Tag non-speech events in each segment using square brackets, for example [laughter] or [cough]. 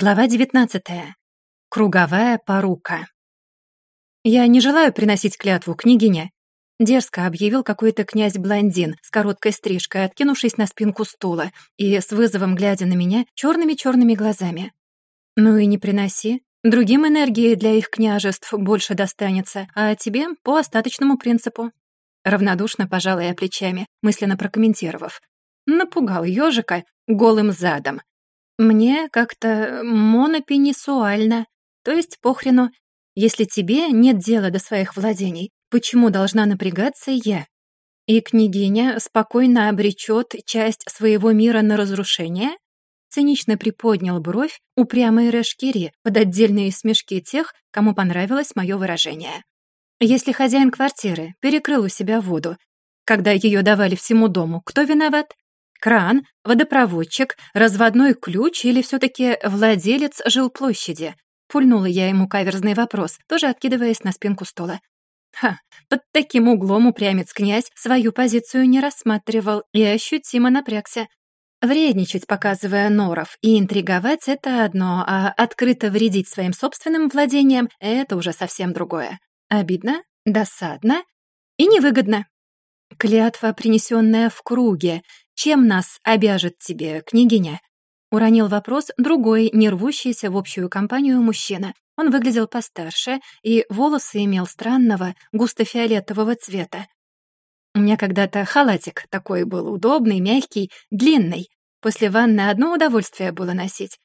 Глава 19. Круговая порука. «Я не желаю приносить клятву, княгиня», — дерзко объявил какой-то князь-блондин с короткой стрижкой, откинувшись на спинку стула и с вызовом глядя на меня черными-черными глазами. «Ну и не приноси. Другим энергии для их княжеств больше достанется, а тебе — по остаточному принципу». Равнодушно пожала я плечами, мысленно прокомментировав. Напугал ежика голым задом. Мне как-то монопенисуально. То есть похрену. Если тебе нет дела до своих владений, почему должна напрягаться я? И княгиня спокойно обречет часть своего мира на разрушение? Цинично приподнял бровь упрямой Решкири под отдельные смешки тех, кому понравилось мое выражение. Если хозяин квартиры перекрыл у себя воду, когда ее давали всему дому, кто виноват? Кран, водопроводчик, разводной ключ или все-таки владелец жилплощади? Пульнула я ему каверзный вопрос, тоже откидываясь на спинку стола. Ха, под таким углом упрямец-князь свою позицию не рассматривал и ощутимо напрягся. Вредничать, показывая норов, и интриговать — это одно, а открыто вредить своим собственным владениям — это уже совсем другое. Обидно, досадно и невыгодно. Клятва, принесенная в круге, чем нас обяжет тебе, княгиня?» Уронил вопрос другой, не рвущийся в общую компанию мужчина. Он выглядел постарше, и волосы имел странного, густо-фиолетового цвета. У меня когда-то халатик такой был, удобный, мягкий, длинный. После ванны одно удовольствие было носить.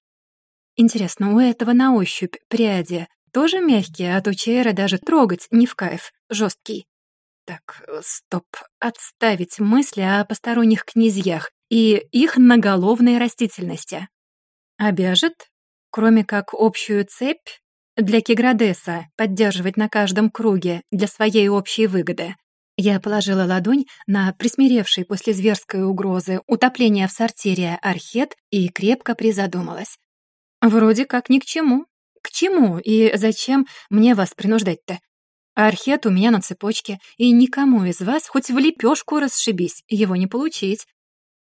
Интересно, у этого на ощупь пряди тоже мягкие, а то чейра даже трогать не в кайф, жесткий. Так, э, стоп, отставить мысли о посторонних князьях и их наголовной растительности. Обяжет, кроме как общую цепь, для Киградеса поддерживать на каждом круге для своей общей выгоды. Я положила ладонь на присмиревший после зверской угрозы утопления в сортире архет и крепко призадумалась. Вроде как ни к чему. К чему и зачем мне вас принуждать-то? Архет у меня на цепочке, и никому из вас хоть в лепешку расшибись, его не получить.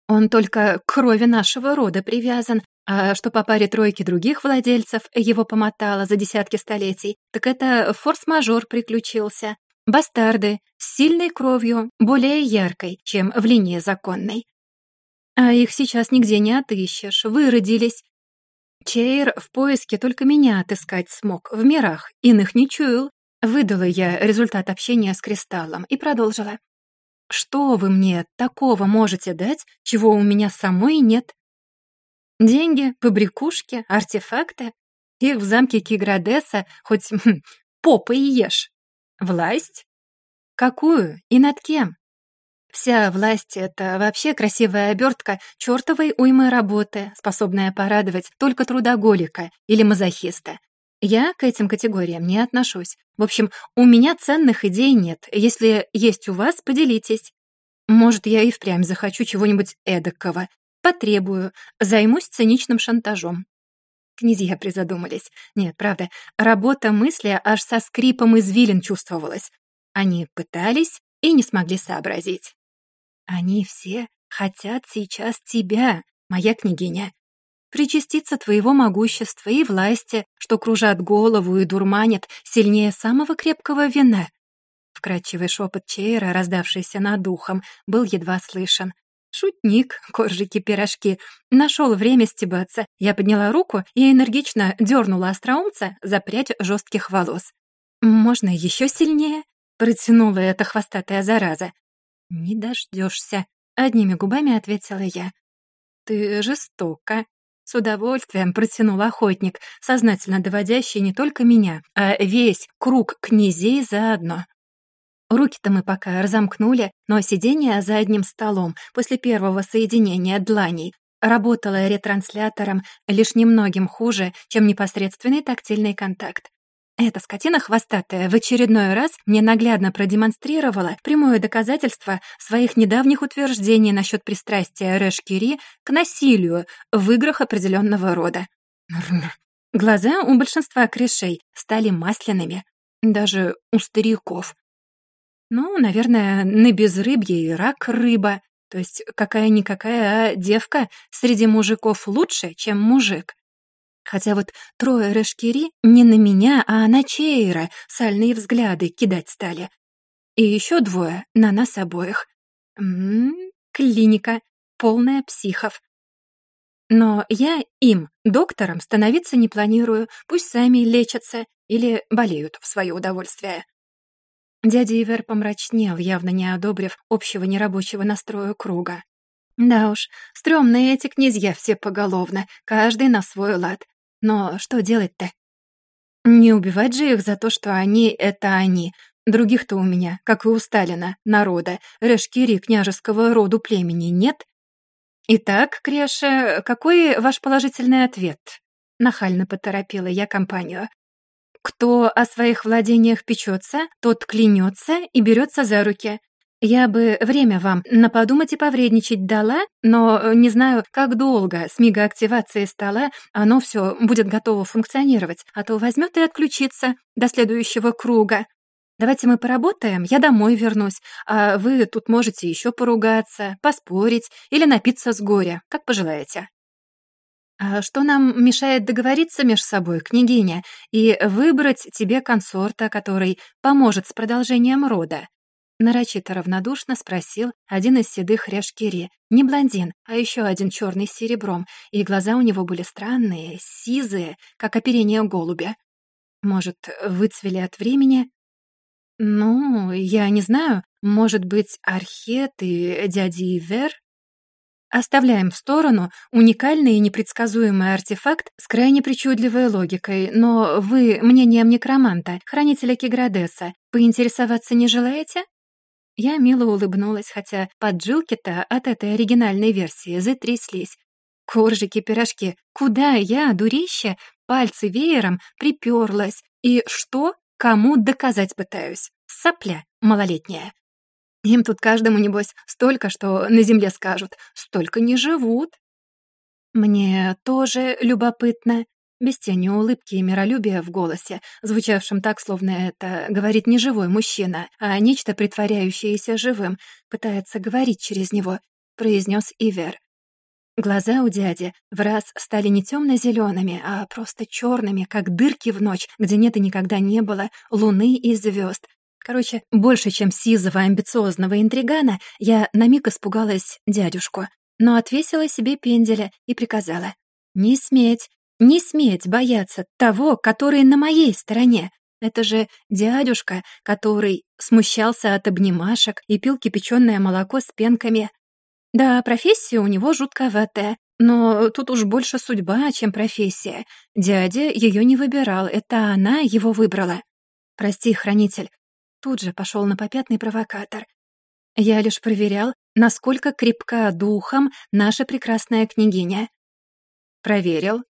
Он только к крови нашего рода привязан, а что по паре тройки других владельцев его помотало за десятки столетий, так это форс-мажор приключился. Бастарды с сильной кровью, более яркой, чем в линии законной. А их сейчас нигде не отыщешь, выродились. Чейр в поиске только меня отыскать смог, в мирах, иных не чуял. Выдала я результат общения с Кристаллом и продолжила. «Что вы мне такого можете дать, чего у меня самой нет?» «Деньги, побрякушки, артефакты. Их в замке Киградеса хоть [laughs] хм, попой ешь. Власть? Какую и над кем? Вся власть — это вообще красивая обертка чертовой уймы работы, способная порадовать только трудоголика или мазохиста. Я к этим категориям не отношусь. В общем, у меня ценных идей нет. Если есть у вас, поделитесь. Может, я и впрямь захочу чего-нибудь эдакого. Потребую. Займусь циничным шантажом. Князья призадумались. Нет, правда, работа мысли аж со скрипом извилин чувствовалась. Они пытались и не смогли сообразить. Они все хотят сейчас тебя, моя княгиня причаститься твоего могущества и власти, что кружат голову и дурманят сильнее самого крепкого вина». Вкрадчивый шепот Чейра, раздавшийся над ухом, был едва слышен. Шутник, коржики-пирожки, нашел время стебаться. Я подняла руку и энергично дернула остроумца за прядь жестких волос. «Можно еще сильнее?» — протянула эта хвостатая зараза. «Не дождешься», — одними губами ответила я. «Ты жестока», с удовольствием протянул охотник, сознательно доводящий не только меня, а весь круг князей заодно. Руки-то мы пока разомкнули, но сидение за одним столом после первого соединения дланей работало ретранслятором лишь немногим хуже, чем непосредственный тактильный контакт. Эта скотина хвостатая в очередной раз мне наглядно продемонстрировала прямое доказательство своих недавних утверждений насчет пристрастия Рэш-Кири к насилию в играх определенного рода. Глаза у большинства крышей стали масляными, даже у стариков. Ну, наверное, на безрыбье и рак рыба. То есть какая-никакая, а девка среди мужиков лучше, чем мужик. Хотя вот трое Решкири не на меня, а на Чейра сальные взгляды кидать стали. И еще двое на нас обоих. М -м, клиника, полная психов. Но я им, доктором, становиться не планирую, пусть сами лечатся или болеют в свое удовольствие. Дядя Ивер помрачнел, явно не одобрив общего нерабочего настроя круга. Да уж, стрёмные эти князья все поголовно, каждый на свой лад. Но что делать-то? Не убивать же их за то, что они — это они. Других-то у меня, как и у Сталина, народа, решкири княжеского роду племени, нет? Итак, Креша, какой ваш положительный ответ? Нахально поторопила я компанию. Кто о своих владениях печется, тот клянется и берется за руки. Я бы время вам на подумать и повредничать дала, но не знаю, как долго с мига активации стола оно все будет готово функционировать, а то возьмет и отключится до следующего круга. Давайте мы поработаем, я домой вернусь, а вы тут можете еще поругаться, поспорить или напиться с горя, как пожелаете. А что нам мешает договориться между собой, княгиня, и выбрать тебе консорта, который поможет с продолжением рода? Нарочито равнодушно спросил один из седых решкири. Не блондин, а еще один черный с серебром, и глаза у него были странные, сизые, как оперение голубя. Может, выцвели от времени? Ну, я не знаю, может быть, Архет и дядя Ивер? Оставляем в сторону уникальный и непредсказуемый артефакт с крайне причудливой логикой, но вы мнением некроманта, хранителя Киградеса, поинтересоваться не желаете? Я мило улыбнулась, хотя поджилки-то от этой оригинальной версии затряслись. Коржики-пирожки, куда я, дурище, пальцы веером приперлась. И что? Кому доказать пытаюсь? Сопля малолетняя. Им тут каждому, небось, столько, что на земле скажут, столько не живут. Мне тоже любопытно, без тени улыбки и миролюбия в голосе, звучавшем так, словно это говорит не живой мужчина, а нечто, притворяющееся живым, пытается говорить через него, произнес Ивер. Глаза у дяди в раз стали не темно-зелеными, а просто черными, как дырки в ночь, где нет и никогда не было луны и звезд. Короче, больше, чем сизого амбициозного интригана, я на миг испугалась дядюшку, но отвесила себе пенделя и приказала. «Не сметь, не сметь бояться того, который на моей стороне. Это же дядюшка, который смущался от обнимашек и пил кипяченое молоко с пенками. Да, профессия у него жутковатая, но тут уж больше судьба, чем профессия. Дядя ее не выбирал, это она его выбрала. Прости, хранитель. Тут же пошел на попятный провокатор. Я лишь проверял, насколько крепка духом наша прекрасная княгиня. Проверил,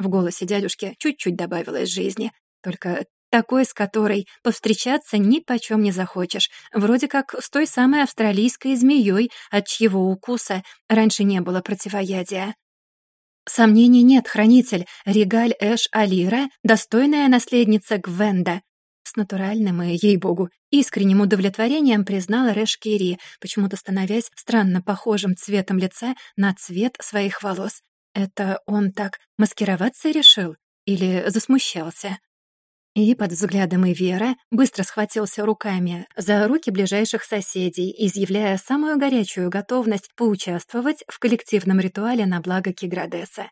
в голосе дядюшки чуть-чуть добавилось жизни, только такой, с которой повстречаться ни почем не захочешь, вроде как с той самой австралийской змеей, от чьего укуса раньше не было противоядия. Сомнений нет, хранитель, Регаль Эш Алира — достойная наследница Гвенда. С натуральным и, ей-богу, искренним удовлетворением признала Рэш почему-то становясь странно похожим цветом лица на цвет своих волос. Это он так маскироваться решил? Или засмущался? И под взглядом Ивера быстро схватился руками за руки ближайших соседей, изъявляя самую горячую готовность поучаствовать в коллективном ритуале на благо Киградеса.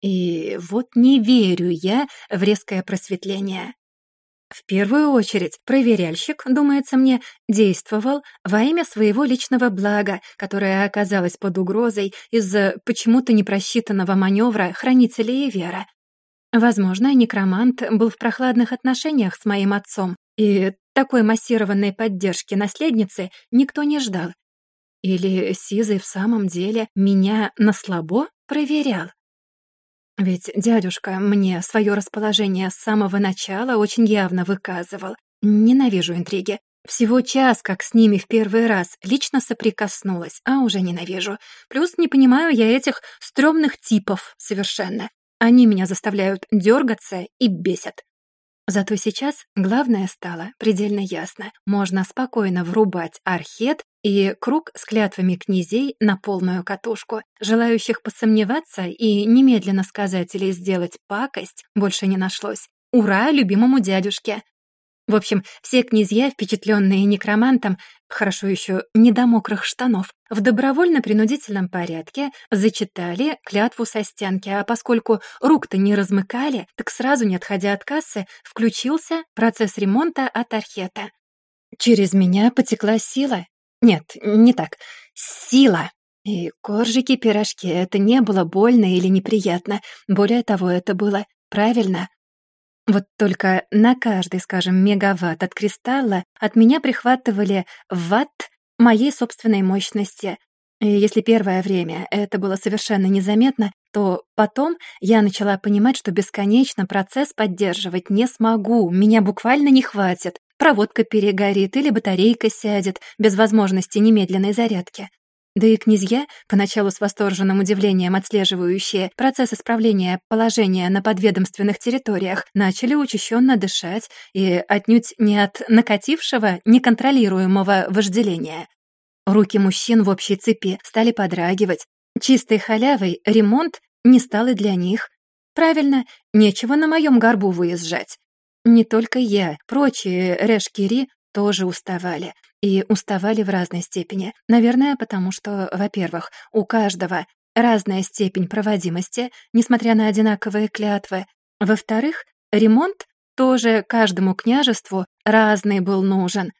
И вот не верю я в резкое просветление. В первую очередь, проверяльщик, думается мне, действовал во имя своего личного блага, которое оказалось под угрозой из-за почему-то непросчитанного маневра хранителя Вера. Возможно, некромант был в прохладных отношениях с моим отцом, и такой массированной поддержки наследницы никто не ждал. Или Сизый в самом деле меня на слабо проверял? Ведь дядюшка мне свое расположение с самого начала очень явно выказывал. Ненавижу интриги. Всего час, как с ними в первый раз лично соприкоснулась, а уже ненавижу. Плюс не понимаю я этих стрёмных типов совершенно. Они меня заставляют дергаться и бесят. Зато сейчас главное стало предельно ясно. Можно спокойно врубать архет и круг с клятвами князей на полную катушку. Желающих посомневаться и немедленно сказать или сделать пакость больше не нашлось. Ура любимому дядюшке! В общем, все князья, впечатленные некромантом, хорошо еще не до мокрых штанов, в добровольно-принудительном порядке зачитали клятву со стенки, а поскольку рук-то не размыкали, так сразу, не отходя от кассы, включился процесс ремонта от архета. Через меня потекла сила. Нет, не так. Сила. И коржики-пирожки — это не было больно или неприятно. Более того, это было правильно. Вот только на каждый, скажем, мегаватт от кристалла от меня прихватывали ватт моей собственной мощности. И если первое время это было совершенно незаметно, то потом я начала понимать, что бесконечно процесс поддерживать не смогу, меня буквально не хватит. Проводка перегорит или батарейка сядет без возможности немедленной зарядки. Да и князья, поначалу с восторженным удивлением отслеживающие процесс исправления положения на подведомственных территориях, начали учащенно дышать и отнюдь не от накатившего, неконтролируемого вожделения. Руки мужчин в общей цепи стали подрагивать. Чистой халявой ремонт не стал и для них. Правильно, нечего на моем горбу выезжать. Не только я, прочие решкири тоже уставали. И уставали в разной степени. Наверное, потому что, во-первых, у каждого разная степень проводимости, несмотря на одинаковые клятвы. Во-вторых, ремонт тоже каждому княжеству разный был нужен.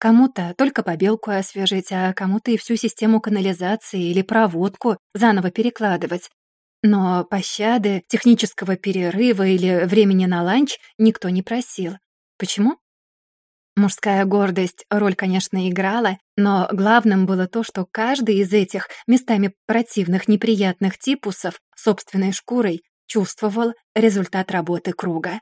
Кому-то только побелку освежить, а кому-то и всю систему канализации или проводку заново перекладывать. Но пощады, технического перерыва или времени на ланч никто не просил. Почему? Мужская гордость роль, конечно, играла, но главным было то, что каждый из этих местами противных неприятных типусов собственной шкурой чувствовал результат работы круга.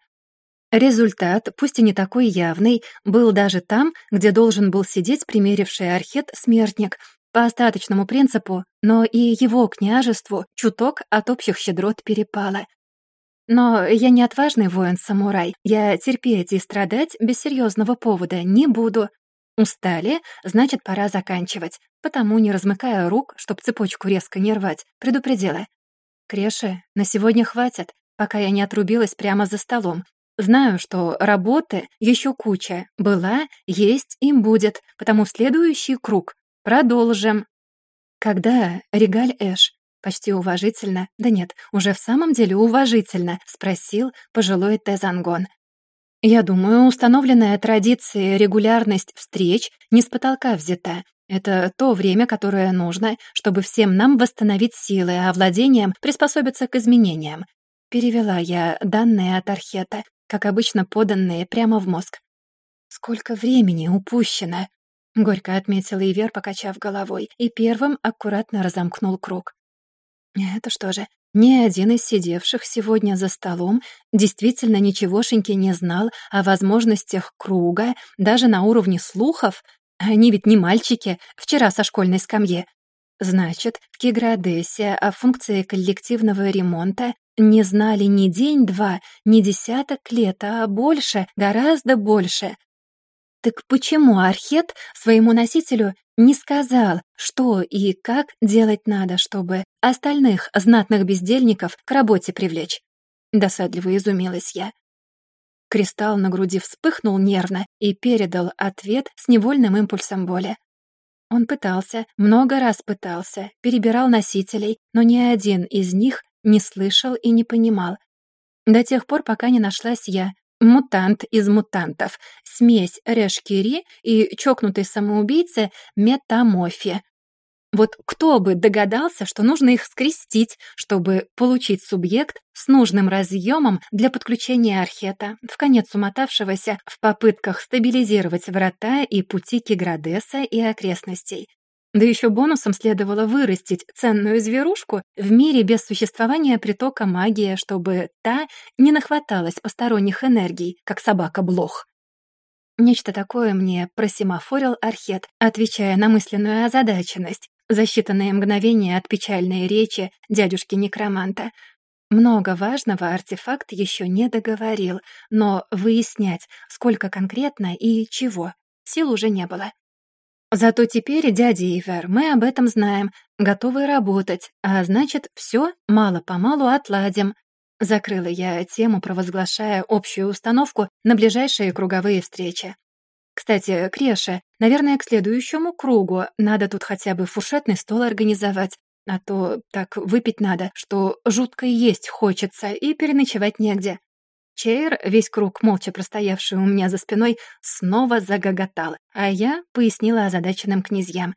Результат, пусть и не такой явный, был даже там, где должен был сидеть примеривший архет смертник, по остаточному принципу, но и его княжеству чуток от общих щедрот перепало, но я не отважный воин-самурай. Я терпеть и страдать без серьезного повода не буду. Устали, значит, пора заканчивать. Потому, не размыкая рук, чтоб цепочку резко не рвать, предупредила. Креши, на сегодня хватит, пока я не отрубилась прямо за столом. Знаю, что работы еще куча. Была, есть и будет, потому в следующий круг продолжим. Когда Регаль Эш Почти уважительно, да нет, уже в самом деле уважительно, спросил пожилой Тезангон. Я думаю, установленная традиция регулярность встреч не с потолка взята. Это то время, которое нужно, чтобы всем нам восстановить силы, а владением приспособиться к изменениям. Перевела я данные от Архета, как обычно поданные прямо в мозг. «Сколько времени упущено!» — горько отметила Ивер, покачав головой, и первым аккуратно разомкнул круг. Это что же, ни один из сидевших сегодня за столом действительно ничегошеньки не знал о возможностях круга даже на уровне слухов? Они ведь не мальчики, вчера со школьной скамьи. Значит, в Киградесе о функции коллективного ремонта не знали ни день-два, ни десяток лет, а больше, гораздо больше. Так почему Архет своему носителю не сказал, что и как делать надо, чтобы остальных знатных бездельников к работе привлечь? Досадливо изумилась я. Кристалл на груди вспыхнул нервно и передал ответ с невольным импульсом боли. Он пытался, много раз пытался, перебирал носителей, но ни один из них не слышал и не понимал. До тех пор, пока не нашлась я, Мутант из мутантов. Смесь Решкири и чокнутой самоубийцы Метамофи. Вот кто бы догадался, что нужно их скрестить, чтобы получить субъект с нужным разъемом для подключения архета, в конец умотавшегося в попытках стабилизировать врата и пути Киградеса и окрестностей. Да еще бонусом следовало вырастить ценную зверушку в мире без существования притока магии, чтобы та не нахваталась посторонних энергий, как собака-блох. Нечто такое мне просимофорил Архет, отвечая на мысленную озадаченность, за считанные мгновения от печальной речи дядюшки-некроманта. Много важного артефакт еще не договорил, но выяснять, сколько конкретно и чего, сил уже не было. Зато теперь, дядя Ивер, мы об этом знаем, готовы работать, а значит, все мало-помалу отладим. Закрыла я тему, провозглашая общую установку на ближайшие круговые встречи. Кстати, Креша, наверное, к следующему кругу надо тут хотя бы фуршетный стол организовать, а то так выпить надо, что жутко есть хочется и переночевать негде. Чейр, весь круг молча простоявший у меня за спиной, снова загоготал, а я пояснила озадаченным князьям.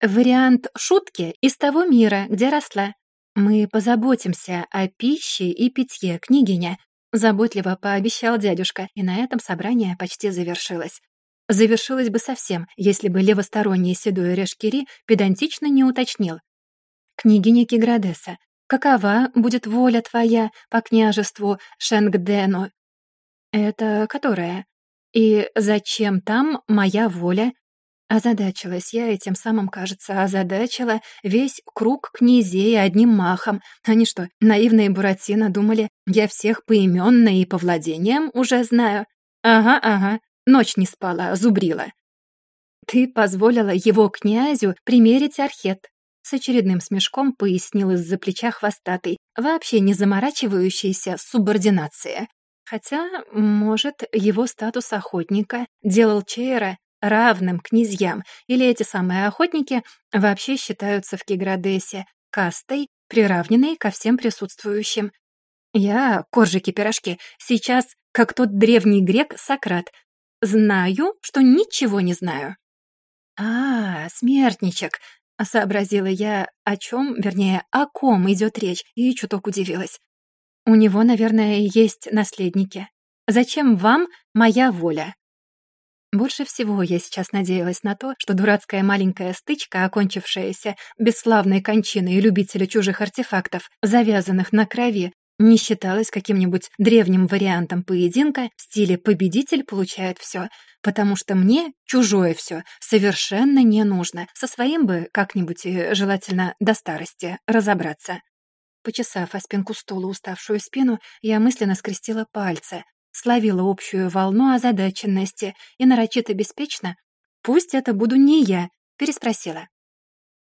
«Вариант шутки из того мира, где росла. Мы позаботимся о пище и питье, княгиня», заботливо пообещал дядюшка, и на этом собрание почти завершилось. Завершилось бы совсем, если бы левосторонний седой Решкири педантично не уточнил. «Княгиня Киградеса, какова будет воля твоя по княжеству Шенгдену?» «Это которая? И зачем там моя воля?» Озадачилась я и тем самым, кажется, озадачила весь круг князей одним махом. Они что, наивные Буратино думали, я всех поименно и по владениям уже знаю? Ага, ага, ночь не спала, зубрила. Ты позволила его князю примерить архет, с очередным смешком пояснил из-за плеча хвостатый, вообще не заморачивающийся субординация. Хотя, может, его статус охотника делал Чейра равным князьям, или эти самые охотники вообще считаются в Киградесе кастой, приравненной ко всем присутствующим. Я, коржики-пирожки, сейчас, как тот древний грек Сократ, знаю, что ничего не знаю. «А, смертничек, Сообразила я, о чем, вернее, о ком идет речь, и чуток удивилась. У него, наверное, есть наследники. Зачем вам моя воля? Больше всего я сейчас надеялась на то, что дурацкая маленькая стычка, окончившаяся бесславной кончиной любителя чужих артефактов, завязанных на крови, не считалась каким-нибудь древним вариантом поединка в стиле «победитель получает все», потому что мне чужое все совершенно не нужно. Со своим бы как-нибудь и желательно до старости разобраться. Почесав о спинку стула уставшую спину, я мысленно скрестила пальцы, словила общую волну озадаченности и нарочито беспечно «Пусть это буду не я», переспросила.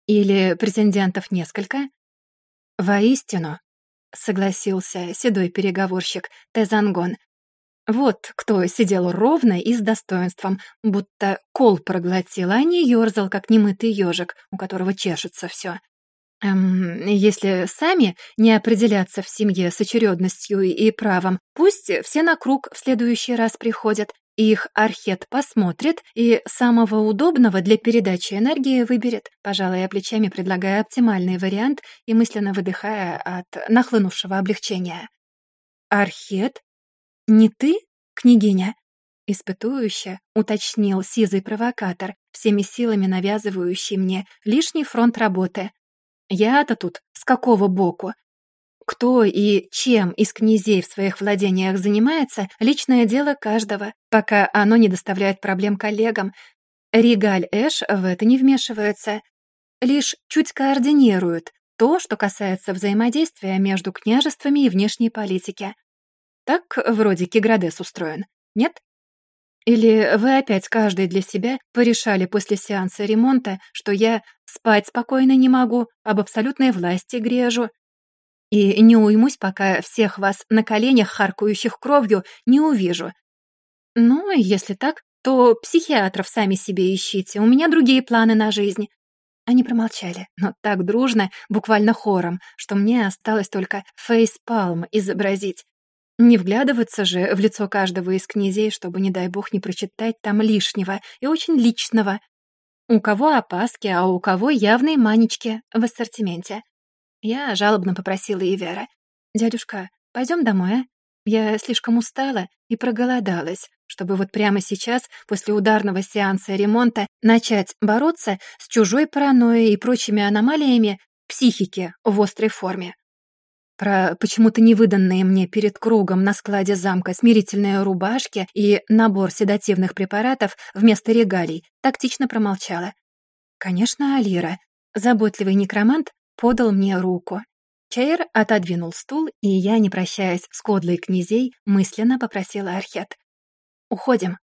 «Или претендентов несколько?» «Воистину», — согласился седой переговорщик Тезангон. Вот кто сидел ровно и с достоинством, будто кол проглотил, а не ёрзал, как немытый ежик, у которого чешется все. Эм, если сами не определятся в семье с очередностью и правом, пусть все на круг в следующий раз приходят, их архет посмотрит и самого удобного для передачи энергии выберет, пожалуй, плечами предлагая оптимальный вариант и мысленно выдыхая от нахлынувшего облегчения. «Архет? Не ты, княгиня?» Испытующе уточнил сизый провокатор, всеми силами навязывающий мне лишний фронт работы. «Я-то тут с какого боку? Кто и чем из князей в своих владениях занимается — личное дело каждого, пока оно не доставляет проблем коллегам. Ригаль Эш в это не вмешивается, лишь чуть координирует то, что касается взаимодействия между княжествами и внешней политики. Так вроде Киградес устроен, нет? Или вы опять каждый для себя порешали после сеанса ремонта, что я спать спокойно не могу, об абсолютной власти грежу, и не уймусь, пока всех вас на коленях, харкающих кровью, не увижу. Ну, если так, то психиатров сами себе ищите, у меня другие планы на жизнь». Они промолчали, но так дружно, буквально хором, что мне осталось только фейспалм изобразить. Не вглядываться же в лицо каждого из князей, чтобы, не дай бог, не прочитать там лишнего и очень личного. У кого опаски, а у кого явные манечки в ассортименте. Я жалобно попросила Ивера. «Дядюшка, пойдем домой, а? Я слишком устала и проголодалась, чтобы вот прямо сейчас, после ударного сеанса ремонта, начать бороться с чужой паранойей и прочими аномалиями психики в острой форме. Про почему-то невыданные мне перед кругом на складе замка смирительные рубашки и набор седативных препаратов вместо регалий тактично промолчала. Конечно, Алира, заботливый некромант, подал мне руку. Чейр отодвинул стул, и я, не прощаясь с кодлой князей, мысленно попросила Архет. «Уходим».